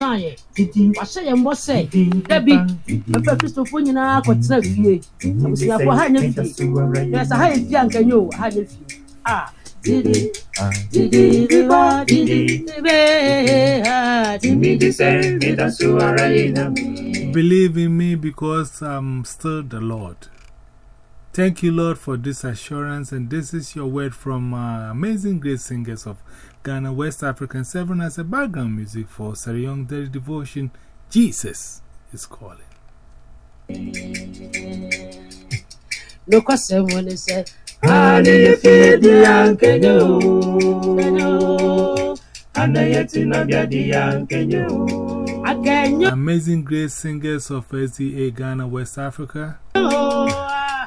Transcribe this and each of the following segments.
yɛ wahyɛ yɛn bɔ sɛ dabi ɛfɛ kristofoɔ nyinaa kɔtena fie abusuafoɔ ha nyɛ fie yɛsɛ ha yɛ fie a o ha nyɛ fie a didi didi riba didi ribe ha didi Believe in me because I'm still the Lord. Thank you, Lord, for this assurance. And this is your word from uh, Amazing Grace Singers of Ghana, West African Seven as a background music for Sarah Young Daily Devotion. Jesus is calling. no kwasɛm wɔ ne sɛ Ani ye fie di ankenyo. Ana ye tina bia di ankenyo. akanyɛ Amazing Grace Singers of SDA Ghana, West Africa. Ani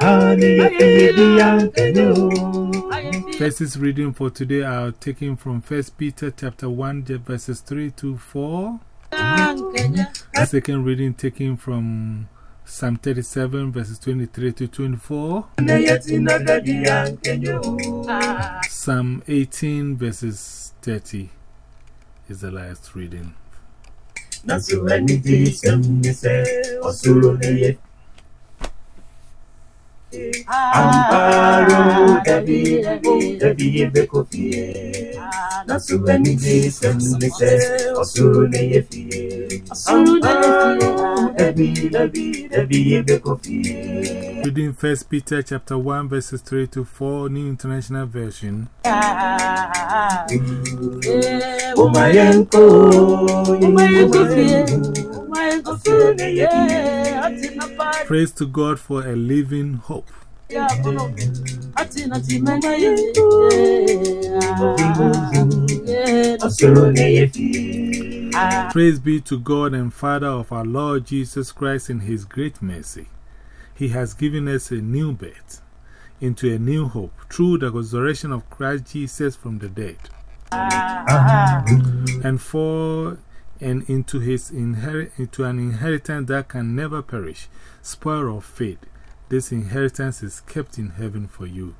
ye fie di ankenyo. Verses reading for today uh, are taken from 1 Peter chapter 1, verses 3 to 4. Second reading taken from Psalm 37, verses 23 to 24. Ana ye tina bia di ankenyo. Psalm 18, verses 30 is the last reading. Amparo dabi dabi ye beko fie. Nasu eni di sem ni Reading 1 Peter chapter 1, verses 3 to 4, New International Version. Umayenko, Umayenko fie, osuru ne ye fie. Praise to God for a living hope. Ah. Praise be to God and Father of our Lord Jesus Christ in His great mercy. He has given us a new birth into a new hope through the resurrection of Christ Jesus from the dead. Ah. And for and into, his into an inheritance that can never perish, spoil of faith. This inheritance is kept in heaven for you.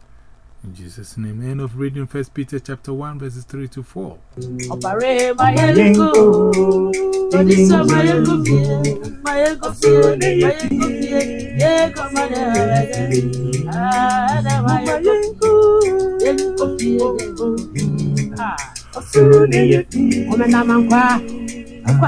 In Jesus' name, end of reading 1 Peter chapter 1, verses 3 to 4. Ọ̀pàrẹ́ Mayenko, Odisa Mayenko fie, Mayenko fie, Mayenko fie, Yeko Mayenko, Ada Mayenko, Yeko fie, Ah, Osuru ne ye fie. ọmọ náà máa ń kọ́ a, ẹ̀kọ́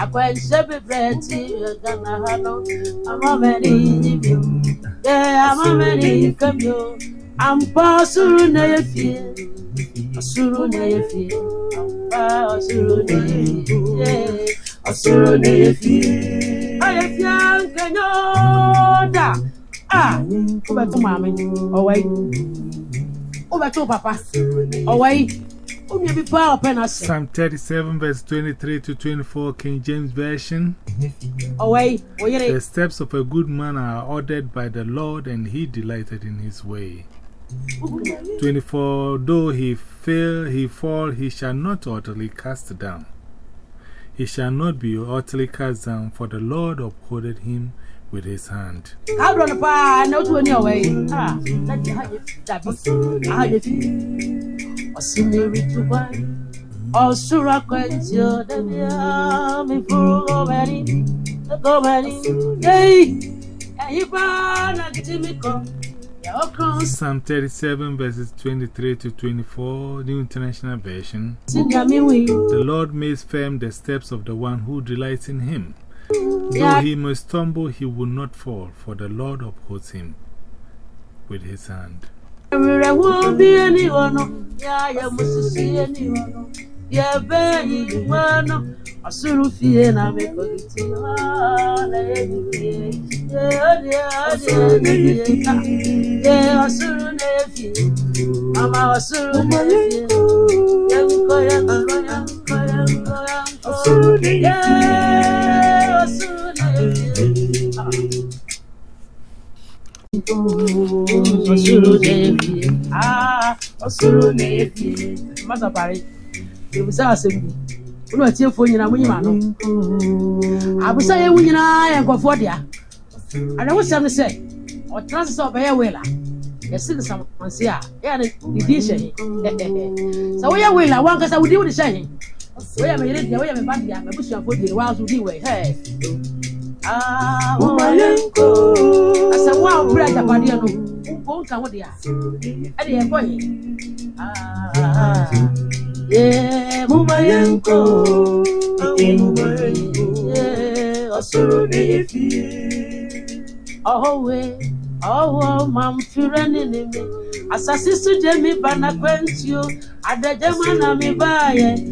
akwanhyɛ bebree akyi ɛgana ha no amamani nyi bio ɛ amamani ka bio ampa ɔsoro na yɛ fie ɔsoro na yɛ fie ampa ɔsoro na yɛ fie ɔsoro na yɛ fie ɔyɛ fie nkanyɔ da a wobɛto maame ɔwɔ yi to papa ɔwɔ yi. Wonua bi paa ɔpɛ no asɛ Psalm 37, verse 23 to 24, King James Version. ɔwɔ yi wo yere The steps of a good man are ordered by the Lord, and he delighted in his way. 24 Though he fail, he fall, he shall not utterly cast down. He shall not be utterly cast down, for the Lord upholdeth him with his hand. Kaborɔ no paa na wotu ani ɔwɔ yi Ah, na gye ha yɛ fi dabi aha yɛ fi ɔsimiri tuba ɔsoro akwantuo dabia mefuru gɔmɛni gɔmɛni ei ɛyi paa na gidi mi kɔ yɛ ɔkran Psalm 37, verses 23 to 24, New International Version. si nyame wi The Lord makes firm the steps of the one who delights in him. Though he may stumble, he will not fall, for the Lord upholds him with his hand. Ẹni ọ̀nà, yẹ bẹ́ẹ̀ yìí wọ́nà, Ọ̀ṣùrù fìyè náà mi kò ní ti ọ̀nà ẹ̀mí fìyè. Yé ọ̀dẹ̀ ọ̀dẹ̀ ẹ̀mí fìyè ká. Yé ọ̀ṣùrù náà yẹ fìyè. Mama yẹ fìyè. Yẹ nkọ yẹ nkọ yẹ nkọ yẹ nkọ yẹ nkọ. Ọ̀ṣùrù náà yẹ Yé fìyè. ọ̀ṣùrù náà yẹ fìyè. ɔsoro na ɛyɛ fie mmasapare ebisa asɛm bi wone atiefoɔ nyinaa monyim ano abosa yɛwu nyinaa yɛ nkɔfoɔ dea adawosɛm no sɛ ɔtena se sɛ ɔbɛyɛ wela yɛse ne samanse a ɛa ne didi hyɛ he sɛ woyɛ wela woankasa wodi wode hyɛ he woyɛ meyere deɛ woyɛ meba dea mabusuafoɔ die waa so wodi wei hɛ asɛm wo a wopere ya no Go to what they are. And they are going. Ah, yeah, Mumayanko. Ah, yeah, Osoro de Yefi. Oh, way. Oh, Mam Furanini. As a sister, Jemmy Banaquentio. At the German Ami Baye.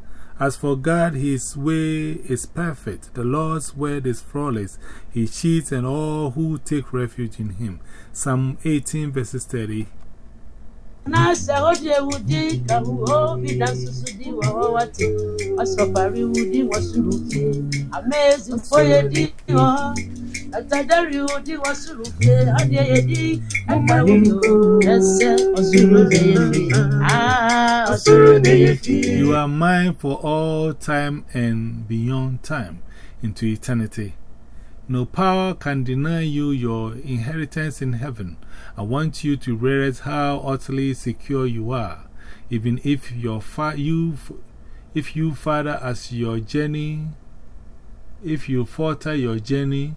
As for God, his way is perfect. The Lord's word is flawless. He cheats and all who take refuge in him. Psalm 18, verses 30. n'asɛ wode wudi ka obi da nsusu di wate ɔsɔfare wudi wɔ soro fie amazingfo yɛdi hɔ ɛtadari wudi wɔ soro fie adeɛ yɛdi ɛka wudi o ɛsɛ ɔsoro ne yɛ fie aa ɔsoro ne yɛ fie You are mine for all time and beyond time. Into eternity. No power can deny you your inheritance in heaven. I want you to realize how utterly secure you are, even if your fa you, if you father as your journey, if you falter your journey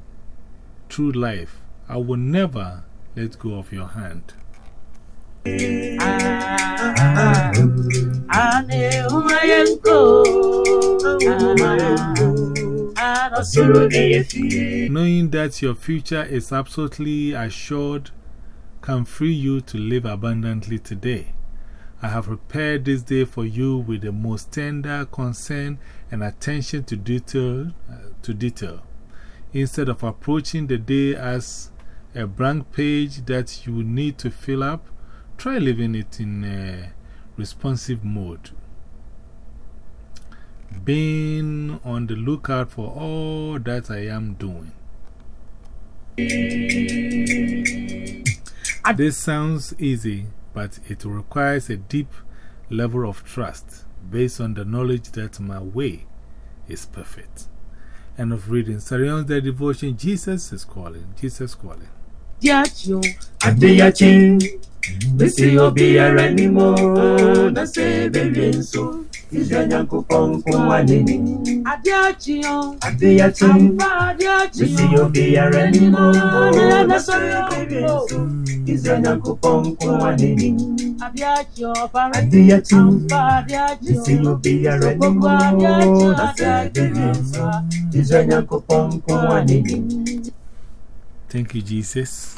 through life, I will never let go of your hand. Knowing that your future is absolutely assured can free you to live abundantly today. I have prepared this day for you with the most tender concern and attention to detail. uh, to detail. Instead of approaching the day as a blank page that you need to fill up, try leaving it in a responsive mode. Being on the lookout for all that I am doing. This sounds easy, but it requires a deep level of trust based on the knowledge that my way is perfect. End of reading. Sarah Young's the devotion. Jesus is calling. Jesus calling. di akyi o Adéyàkye, bẹ́sí obiara ni Ijo nyankupon kumwanini Adiochio Adiochio Ampa adiochio Misi yobi ya renimo Nila nasoyo Ijo nyankupon kumwanini Adiochio Adiochio Ampa adiochio Misi yobi ya renimo Ijo nyankupon kumwanini Thank you, Jesus.